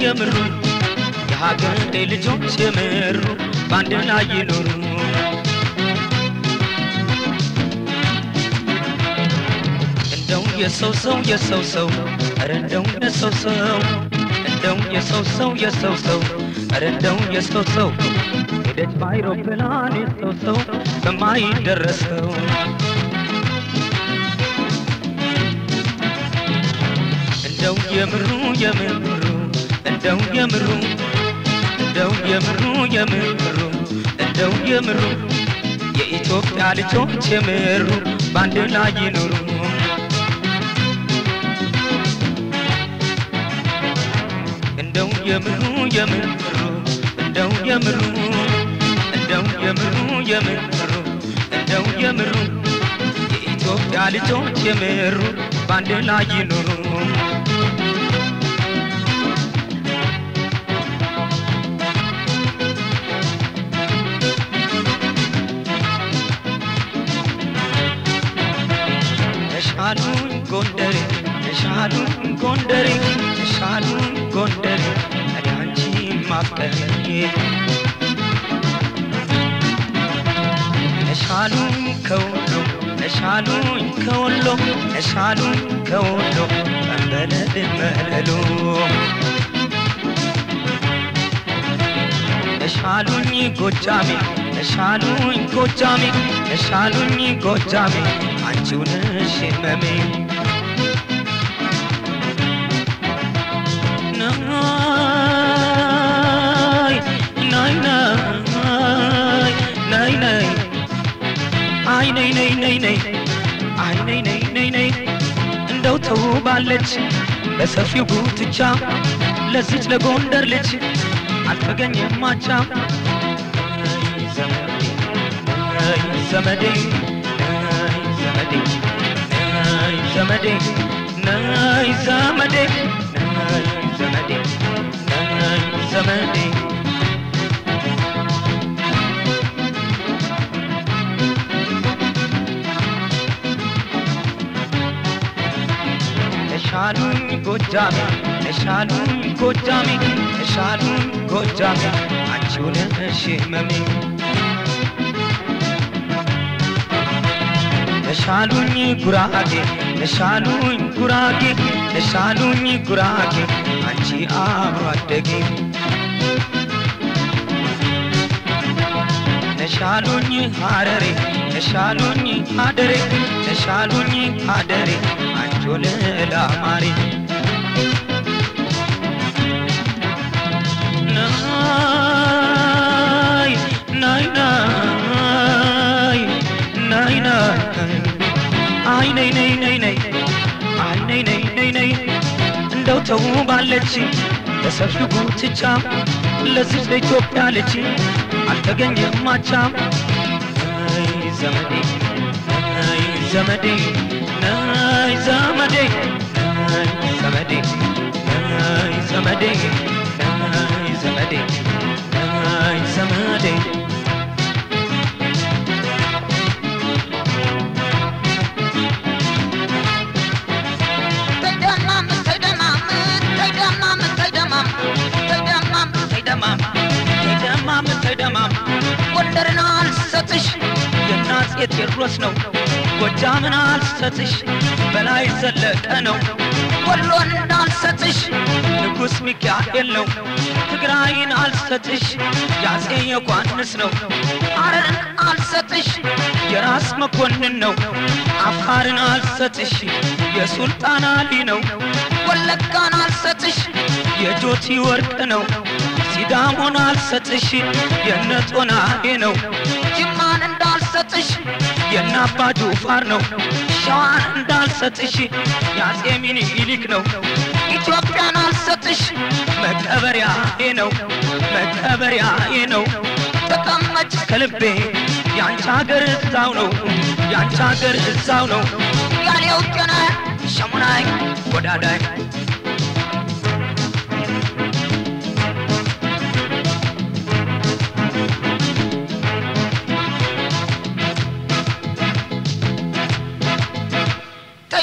የምሩ የሀገሬ ልጆች የምሩ በአንድ ላይ ይኖሩ። እንደው የሰው ሰው የሰው ሰው ኧረ እንደው የሰው ሰው እንደው የሰው ሰው የሰው ሰው ኧረ እንደው የሰው ሰው ሄደች በአይሮፕላን የሰው ሰው በማይደረሰው እንደው የምሩ የምሩ እንደው የምሩ እንደው የምሩ የምሩ እንደው የምሩ የኢትዮጵያ ልጆች የምሩ በአንድ ላይ ይኑሩ። እንደው የምሩ የምሩ እንደው የምሩ እንደው የምሩ የምሩ እንደው የምሩ የኢትዮጵያ ልጆች የምሩ በአንድ ላይ ይኑሩ ተሻሉኝ ጎንደሬ ተሻሉኝ ጎንደሬ እኔ አንቺ ማፍቀሬ። ተሻሉኝ ከወሎ ተሻሉኝ ከወሎ ተሻሉኝ ከወሎ መንበለድ መለሎ ተሻሉኝ ጎጃሜ ተሻሉኝ ጎጃሜ ተሻሉኝ ጎጃሜ አንቺው ነሽ ህመሜ አይ ነይ ነይ ነይ ነይ አይ ነይ ነይ ነይ ነይ እንደው ተውባለች በሰፊው ጉትቻ ለዚች ለጎንደር ልጅ አልተገኘም ማቻ። ዘመዴ ዘመዴ ዘመዴ አይ ዘመዴ ዘመዴ ዘመዴ ተሻሉኝ ጎጃሜ ተሻሉኝ ጎጃሜ ተሻሉኝ ጎጃሜ አንቺው ነሽ ህመሜ ተሻሉኝ ጉራጌ ተሻሉኝ ጉራጌ ተሻሉኝ ጉራጌ አንቺ አብሮ አደጌ። ተሻሉኝ ሀረሬ ተሻሉኝ ሀደሬ ተሻሉኝ ሀደሬ ነይ ነይ እንደው ተውባለች በሰፊው ጉትቻ ለዚች ለኢትዮጵያ ልጅ አልተገኘም ማቻ ዘመዴ ዘመዴ ናይ ዘመዴ ናይ ዘመዴ ናይ ዘመዴ ናይ ዘመዴ ናይ ዘመዴ ተይደማም ተይደማም ጎንደርን አልሰጥሽ የናፄ ቴዎድሮስ ነው ጎጃምን አልሰጥሽ በላይ ዘለቀ ነው። ወሎን እንዳልሰጥሽ ንጉሥ ሚካኤል ነው። ትግራይን አልሰጥሽ ያፄ ዮሐንስ ነው። ሐረርን አልሰጥሽ የራስ መኮንን ነው። አፋርን አልሰጥሽ የሱልጣን አሊ ነው። ወለጋን አልሰጥሽ የጆቲ ወርቅ ነው። ሲዳሞን አልሰጥሽ የነጦናዬ ነው እንዳልሰጥሽ የናባ ጁፋር ነው። ሸዋን እንዳልሰጥሽ የአፄ ሚኒሊክ ነው። ኢትዮጵያን አልሰጥሽ መቀበሪያዬ ነው። መቀበሪያዬ ነው። ተቀመጭ ከልቤ ያንቺ ሀገር እዛው ነው። ያንቺ ሀገር እዛው ነው። ያሌው ጤና ሸሙናይ ጎዳዳይ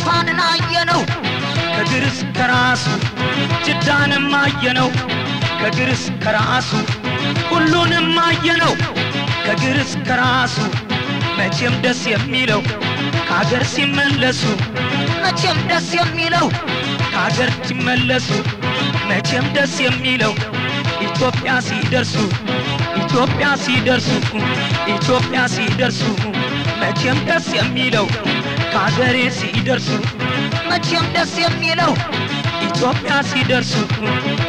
ጃፓንን አየነው። ከግር እስከ ራሱ ጅዳንም አየነው። ከግር እስከ ራሱ ሁሉንም አየነው። ከግር እስከ ራሱ መቼም ደስ የሚለው ከሀገር ሲመለሱ መቼም ደስ የሚለው ከሀገር ሲመለሱ መቼም ደስ የሚለው ኢትዮጵያ ሲደርሱ ኢትዮጵያ ሲደርሱ ኢትዮጵያ ሲደርሱ መቼም ደስ የሚለው ከሀገሬ ሲደርሱ መቼም ደስ የሚለው ኢትዮጵያ ሲደርሱ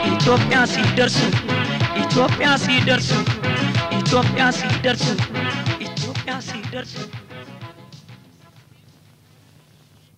ኢትዮጵያ ሲደርሱ ኢትዮጵያ ሲደርሱ ኢትዮጵያ ሲደርሱ ኢትዮጵያ ሲደርሱ